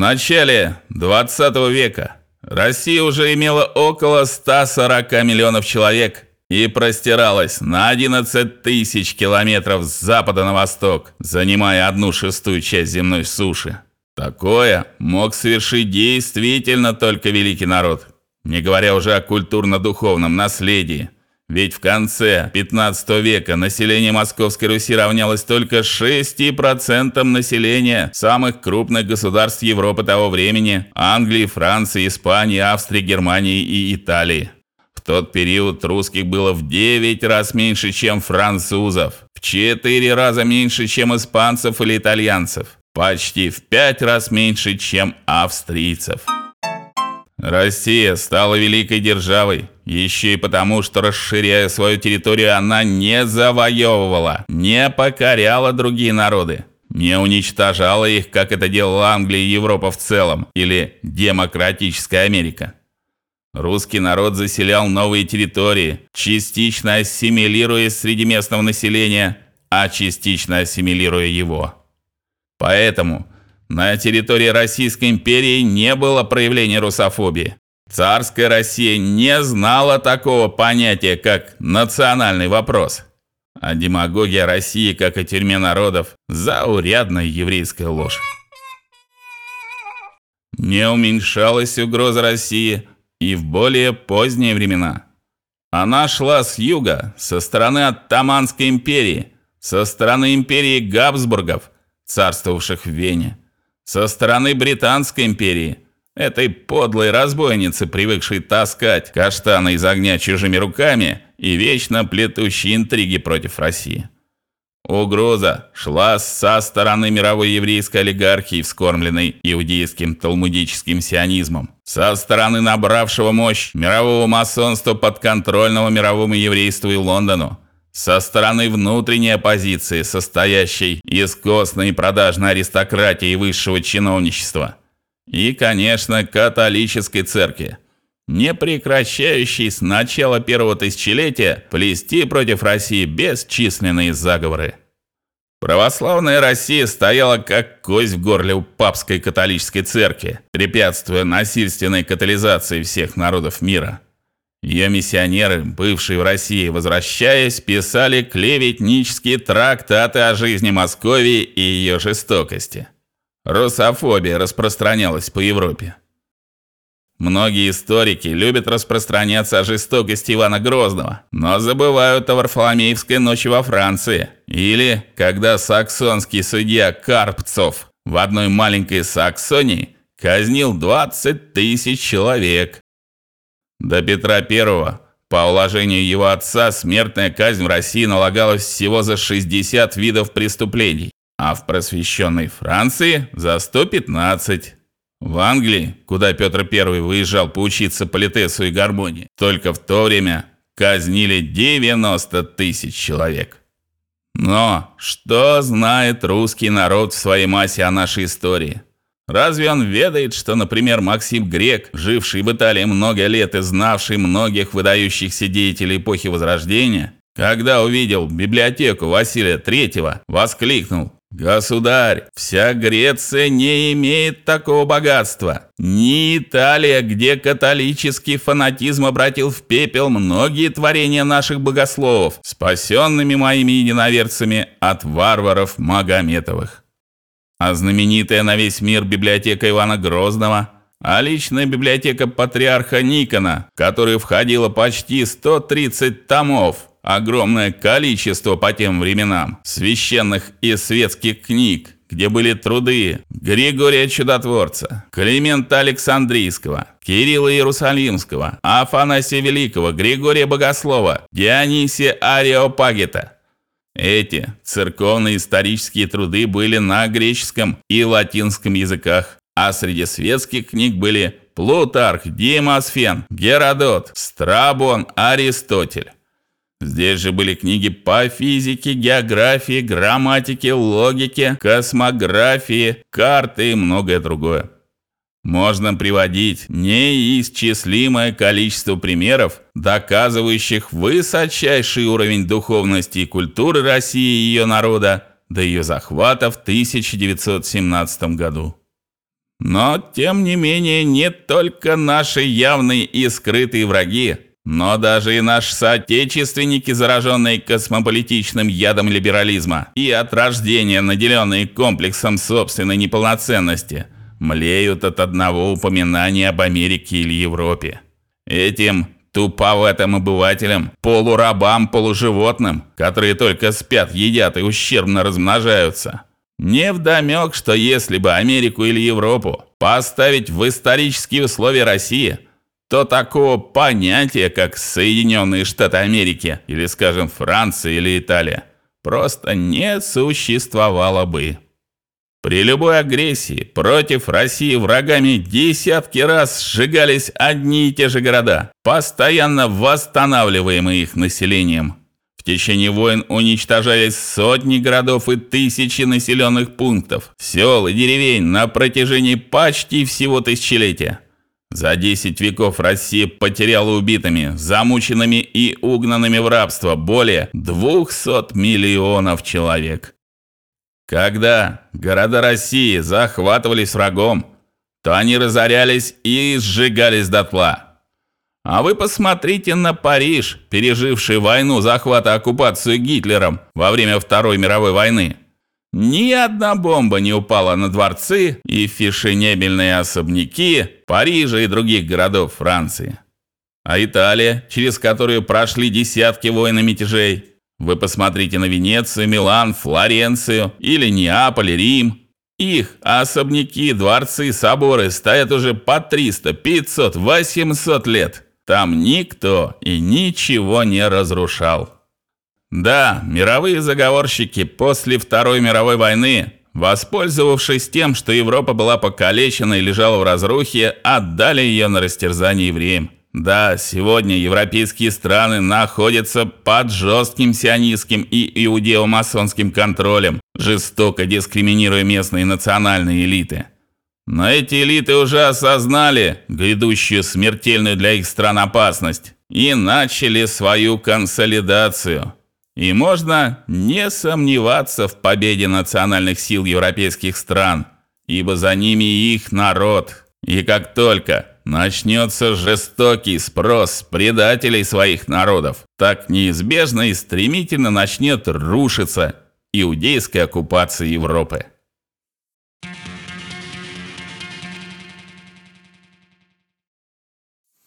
начале 20 века Россия уже имела около 140 миллионов человек и простиралась на 11 тысяч километров с запада на восток, занимая одну шестую часть земной суши. Такое мог совершить действительно только великий народ, не говоря уже о культурно-духовном наследии. Ведь в конце 15 века население Московской Руси равнялось только 6% населения самых крупных государств Европы того времени: Англии, Франции, Испании, Австрии, Германии и Италии. В тот период русских было в 9 раз меньше, чем французов, в 4 раза меньше, чем испанцев или итальянцев, почти в 5 раз меньше, чем австрийцев. Россия стала великой державой еще и потому, что расширяя свою территорию, она не завоевывала, не покоряла другие народы, не уничтожала их, как это делала Англия и Европа в целом, или демократическая Америка. Русский народ заселял новые территории, частично ассимилируясь среди местного населения, а частично ассимилируя его. Поэтому на территории Российской империи не было проявления русофобии. Царская Россия не знала такого понятия, как национальный вопрос. А демагогия России, как и тюрьме народов, заурядная еврейская ложь. Не уменьшалась угроза России и в более поздние времена. Она шла с юга, со стороны Оттоманской империи, со стороны империи Габсбургов, царствовавших в Вене со стороны британской империи, этой подлой разбойницы, привыкшей таскать каштаны из огня чужими руками и вечно плетущей интриги против России. Угроза шла со стороны мировой еврейской олигархии, вскормленной иудейским талмудическим сионизмом, со стороны набравшего мощь мирового масонства подконтрольного мировому еврейству и Лондону, со стороны внутренней оппозиции, состоящей из костной продажной аристократии и высшего чиновничества, и, конечно, католической церкви, не прекращающей с начала первого тысячелетия плести против России бесчисленные заговоры. Православная Россия стояла как кость в горле у папской католической церкви, препятствуя насильственной католизации всех народов мира. Ее миссионеры, бывшие в России, возвращаясь, писали клеветнические трактаты о жизни Московии и ее жестокости. Русофобия распространялась по Европе. Многие историки любят распространяться о жестокости Ивана Грозного, но забывают о Варфоломеевской ночи во Франции или когда саксонский судья Карпцов в одной маленькой Саксонии казнил 20 тысяч человек. До Петра I по уложению его отца смертная казнь в России налагалась всего за 60 видов преступлений, а в просвещенной Франции за 115. В Англии, куда Петр I выезжал поучиться политесу и гармонии, только в то время казнили 90 тысяч человек. Но что знает русский народ в своей массе о нашей истории? Разве он ведает, что, например, Максим Грек, живший в Италии много лет и знавший многих выдающихся деятелей эпохи Возрождения, когда увидел библиотеку Василия III, воскликнул: "Государь, вся Греция не имеет такого богатства. Ни Италия, где католический фанатизм обратил в пепел многие творения наших богословов, спасенными моими единоверцами от варваров Магометовых" а знаменитая на весь мир библиотека Ивана Грозного, а личная библиотека патриарха Никона, в которую входило почти 130 томов, огромное количество по тем временам священных и светских книг, где были труды Григория Чудотворца, Климента Александрийского, Кирилла Иерусалимского, Афанасия Великого, Григория Богослова, Дионисия Ареопагита, эти церковные исторические труды были на греческом и латинском языках, а среди светских книг были Плутарх, Демосфен, Геродот, Страбон, Аристотель. Здесь же были книги по физике, географии, грамматике, логике, космографии, карты и многое другое. Можно приводить неисчислимое количество примеров, доказывающих высочайший уровень духовности и культуры России и ее народа до ее захвата в 1917 году. Но тем не менее не только наши явные и скрытые враги, но даже и наши соотечественники, зараженные космополитичным ядом либерализма и от рождения наделенные комплексом собственной неполноценности, млеют от одного упоминания об Америке или Европе. Этим туповатым обывателям, полурабам, полуживотным, которые только спят, едят и ущербно размножаются. Не вдомек, что если бы Америку или Европу поставить в исторические условия России, то такого понятия, как Соединенные Штаты Америки или, скажем, Франция или Италия, просто не существовало бы. При любой агрессии против России врагами десятки раз сжигались одни и те же города, постоянно восстанавливаемые их населением. В течение войн уничтожались сотни городов и тысячи населенных пунктов, сел и деревень на протяжении почти всего тысячелетия. За 10 веков Россия потеряла убитыми, замученными и угнанными в рабство более 200 миллионов человек. Когда города России захватывались врагом, то они разорялись и сжигались дотла. А вы посмотрите на Париж, переживший войну захвата оккупацию Гитлером во время Второй мировой войны. Ни одна бомба не упала на дворцы и фешенебельные особняки Парижа и других городов Франции. А Италия, через которую прошли десятки войн и мятежей, вы посмотрите на Венецию, Милан, Флоренцию или Неаполь, Рим. Их особняки, дворцы, соборы стоят уже по 300, 500, 800 лет. Там никто и ничего не разрушал. Да, мировые заговорщики после Второй мировой войны, воспользовавшись тем, что Европа была покалечена и лежала в разрухе, отдали ее на растерзание евреям. Да, сегодня европейские страны находятся под жестким сионистским и иудео-масонским контролем, жестоко дискриминируя местные национальные элиты. Но эти элиты уже осознали грядущую смертельную для их стран опасность и начали свою консолидацию. И можно не сомневаться в победе национальных сил европейских стран, ибо за ними их народ. И как только начнется жестокий спрос предателей своих народов. Так неизбежно и стремительно начнет рушиться иудейская оккупация Европы.